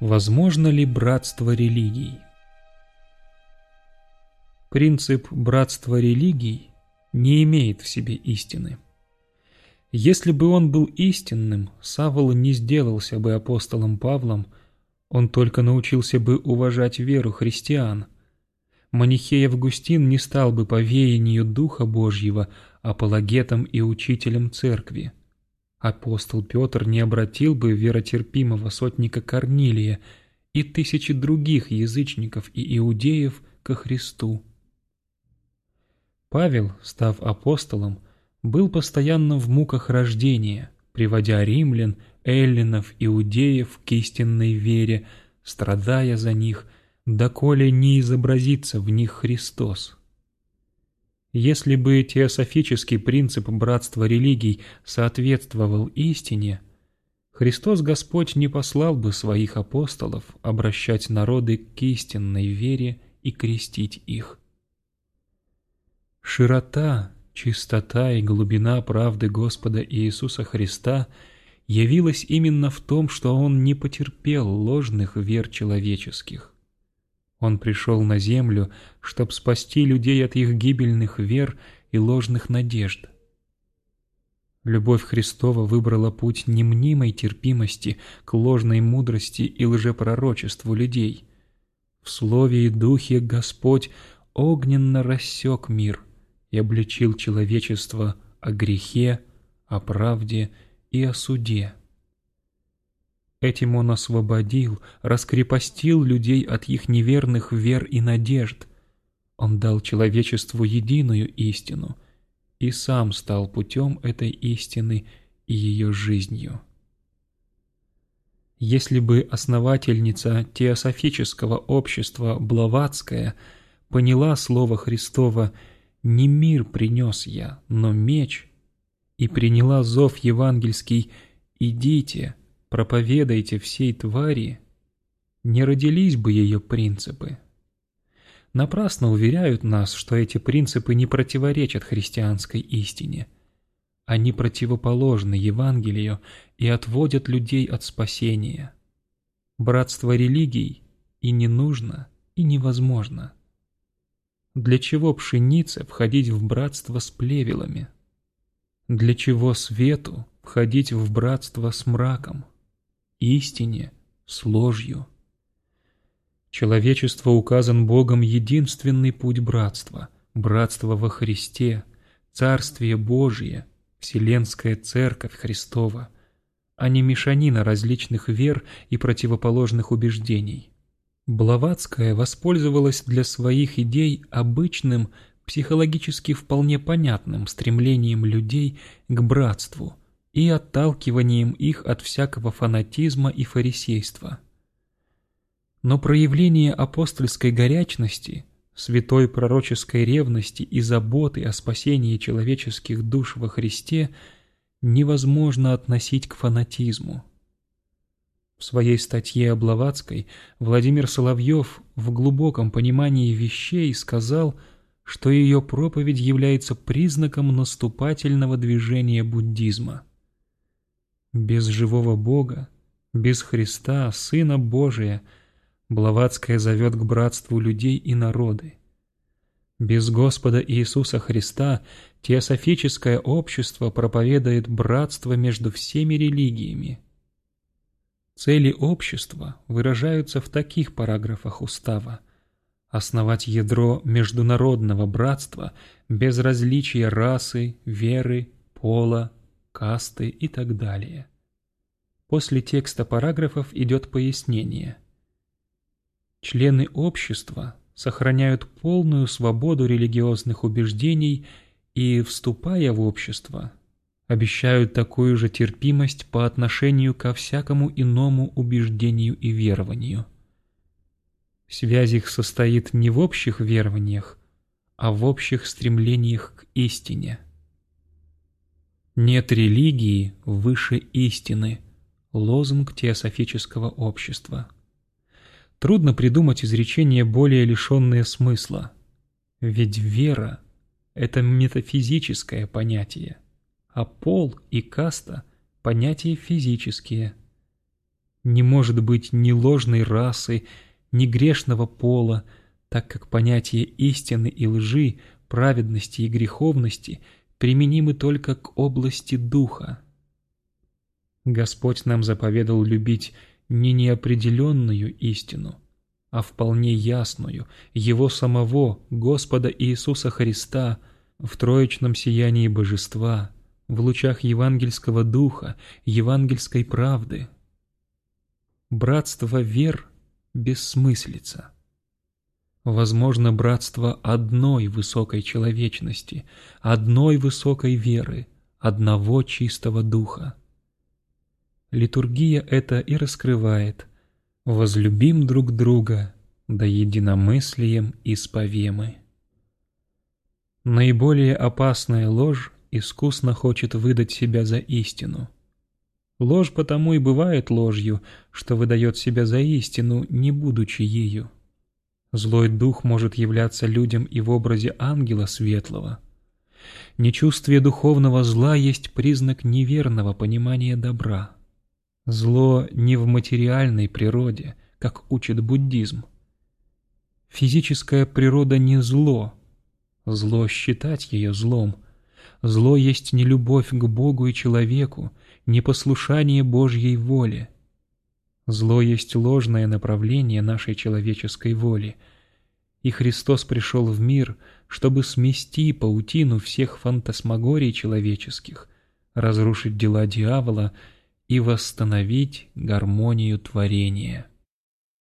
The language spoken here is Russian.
Возможно ли братство религий? Принцип братства религий не имеет в себе истины. Если бы он был истинным, Савол не сделался бы апостолом Павлом, он только научился бы уважать веру христиан. Манихей Августин не стал бы по веянию Духа Божьего апологетом и учителем церкви. Апостол Петр не обратил бы веротерпимого сотника Корнилия и тысячи других язычников и иудеев ко Христу. Павел, став апостолом, был постоянно в муках рождения, приводя римлян, эллинов, иудеев к истинной вере, страдая за них, доколе не изобразится в них Христос. Если бы теософический принцип братства религий соответствовал истине, Христос Господь не послал бы своих апостолов обращать народы к истинной вере и крестить их. Широта, чистота и глубина правды Господа Иисуса Христа явилась именно в том, что Он не потерпел ложных вер человеческих. Он пришел на землю, чтобы спасти людей от их гибельных вер и ложных надежд. Любовь Христова выбрала путь немнимой терпимости к ложной мудрости и лжепророчеству людей. В Слове и Духе Господь огненно рассек мир и обличил человечество о грехе, о правде и о суде. Этим он освободил, раскрепостил людей от их неверных вер и надежд. Он дал человечеству единую истину и сам стал путем этой истины и ее жизнью. Если бы основательница теософического общества Блаватская поняла слово Христова «Не мир принес я, но меч», и приняла зов евангельский «Идите», проповедайте всей твари, не родились бы ее принципы. Напрасно уверяют нас, что эти принципы не противоречат христианской истине. Они противоположны Евангелию и отводят людей от спасения. Братство религий и не нужно, и невозможно. Для чего пшенице входить в братство с плевелами? Для чего свету входить в братство с мраком? Истине, с ложью. Человечеству указан Богом единственный путь братства, братство во Христе, Царствие Божие, Вселенская Церковь Христова, а не мешанина различных вер и противоположных убеждений. Блаватская воспользовалась для своих идей обычным, психологически вполне понятным стремлением людей к братству – и отталкиванием их от всякого фанатизма и фарисейства. Но проявление апостольской горячности, святой пророческой ревности и заботы о спасении человеческих душ во Христе невозможно относить к фанатизму. В своей статье о Блаватской Владимир Соловьев в глубоком понимании вещей сказал, что ее проповедь является признаком наступательного движения буддизма. Без живого Бога, без Христа, Сына Божия, Блаватская зовет к братству людей и народы. Без Господа Иисуса Христа теософическое общество проповедует братство между всеми религиями. Цели общества выражаются в таких параграфах устава. Основать ядро международного братства без различия расы, веры, пола, касты и так далее. После текста параграфов идет пояснение. Члены общества сохраняют полную свободу религиозных убеждений и, вступая в общество, обещают такую же терпимость по отношению ко всякому иному убеждению и верованию. Связь их состоит не в общих верованиях, а в общих стремлениях к истине. Нет религии выше истины. Лозунг теософического общества. Трудно придумать изречение более лишенное смысла. Ведь вера – это метафизическое понятие, а пол и каста – понятия физические. Не может быть ни ложной расы, ни грешного пола, так как понятия истины и лжи, праведности и греховности применимы только к области духа. Господь нам заповедал любить не неопределенную истину, а вполне ясную, Его самого, Господа Иисуса Христа, в троечном сиянии Божества, в лучах евангельского духа, евангельской правды. Братство вер бессмыслица. Возможно, братство одной высокой человечности, одной высокой веры, одного чистого духа. Литургия это и раскрывает. «Возлюбим друг друга, да единомыслием исповемы». Наиболее опасная ложь искусно хочет выдать себя за истину. Ложь потому и бывает ложью, что выдает себя за истину, не будучи ею. Злой дух может являться людям и в образе ангела светлого. Нечувствие духовного зла есть признак неверного понимания добра. Зло не в материальной природе, как учит буддизм. Физическая природа не зло. Зло считать ее злом. Зло есть не любовь к Богу и человеку, не послушание Божьей воле. Зло есть ложное направление нашей человеческой воли. И Христос пришел в мир, чтобы смести паутину всех фантасмагорий человеческих, разрушить дела дьявола и восстановить гармонию творения.